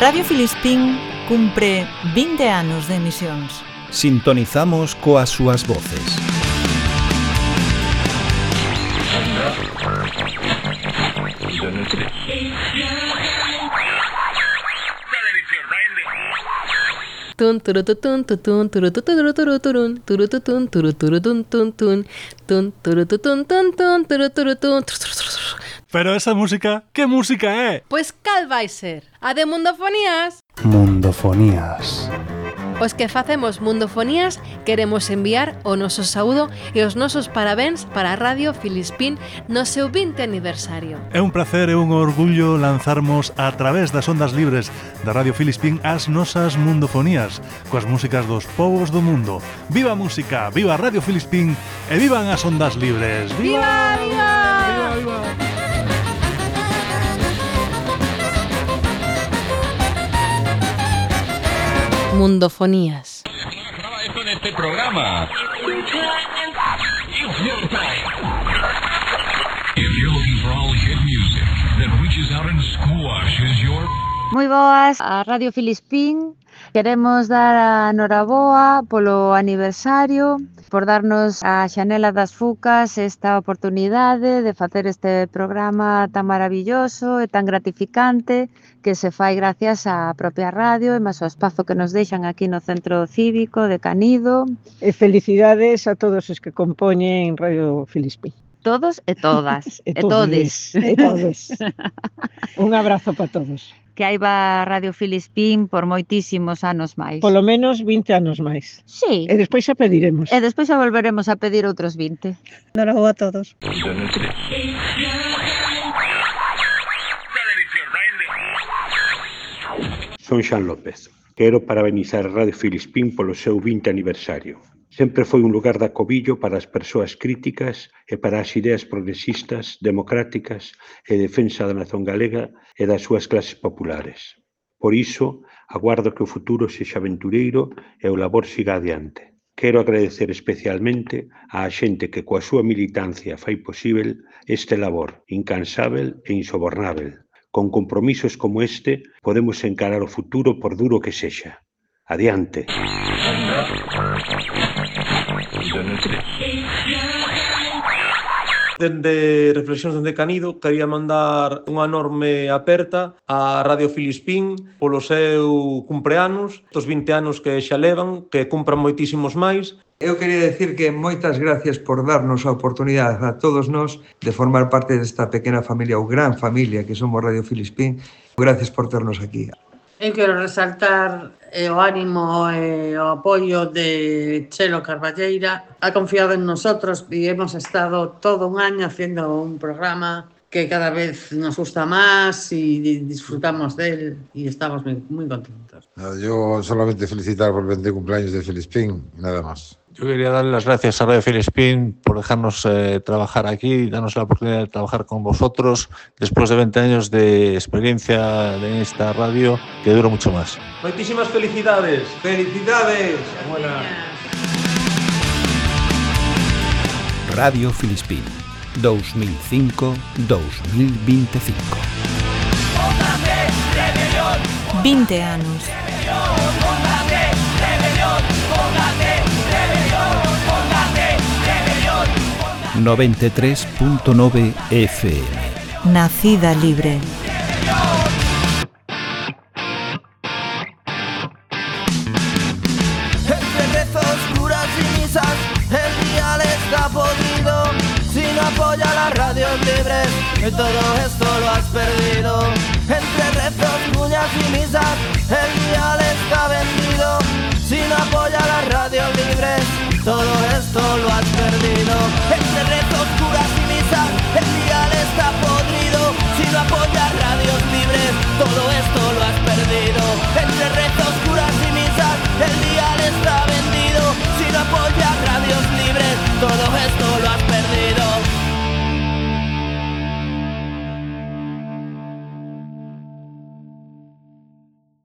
Radio Filispín cumpre 20 anos de emisións. Sintonizamos coas súas voces. tun turututun tutun turututuruturun turututun turuturutun tun tun tun turututun tun tun turuturutun Pero esa música, que música é? Pois cal vai ser? A de Mundofonías? Mundofonías. Os que facemos Mundofonías queremos enviar o noso saúdo e os nosos parabéns para a Radio Filispín no seu 20 aniversario. É un placer e un orgullo lanzarmos a través das ondas libres da Radio Filispín as nosas Mundofonías coas músicas dos povos do mundo. Viva a música, viva Radio Filispín e vivan as ondas libres. Viva, viva! viva! Mundofonías. Muy boas a Radio Filispín Queremos dar a noraboa polo aniversario, por darnos a Xanela das Fucas esta oportunidade de facer este programa tan maravilloso e tan gratificante que se fai gracias á propia radio e máis ao espazo que nos deixan aquí no Centro Cívico de Canido. E felicidades a todos os que compoñen Radio Filispín todos e todas, e, e todes. E todes. Un abrazo para todos. Que aí va Radio Filispín por moitísimos anos máis. Polo menos 20 anos máis. Sí. E despois xa pediremos. E despois xa volveremos a pedir outros 20. Dorou a todos. Son Xan López. Quero parabenizar Radio Filispín polo seu 20 aniversario. Sempre foi un lugar de acobillo para as persoas críticas e para as ideas progresistas, democráticas e defensa da nación galega e das súas clases populares. Por iso, aguardo que o futuro sexa aventureiro e o labor siga adiante. Quero agradecer especialmente á xente que coa súa militancia fai posible este labor, incansável e insobornável. Con compromisos como este, podemos encarar o futuro por duro que sexa. Adiante. Dende Reflexións dende Canido, quería mandar unha enorme aperta a Radio Filispín polo seu cumpleanos, estos 20 anos que xa levan, que cumpran moitísimos máis, Eu quería decir que moitas gracias por darnos a oportunidade a todos nós de formar parte desta pequena familia ou gran familia que somos Radio Filispín. Gracias por ternos aquí. Eu quero resaltar e o ánimo e o apoio de Chelo Carballeira. Ha confiado en nosotros e hemos estado todo un año haciendo un programa que cada vez nos gusta más y disfrutamos de él y estamos muy, muy contentos. Yo solamente felicitar por el 20 cumpleaños de Filispín, nada más. Yo quería darle las gracias a Radio Filispín por dejarnos eh, trabajar aquí, darnos la oportunidad de trabajar con vosotros después de 20 años de experiencia en esta radio que dura mucho más. Moitísimas felicidades. Felicidades. Buenas. Radio Filispín 2005-2025 20 anos. 93.9 FM Nacida libre. libres y todo esto lo has perdido. Entre rezos, cuñas y misas, el dial está vendido. Sin apoya las radios libres, todo esto lo has perdido. Entre rezos, curas y misas, el dial está podrido. Sin apoya radios libres, todo esto lo has perdido. Entre rezos, curas y misas, el dial está vendido. Sin apoya radios libres, todo esto lo has perdido.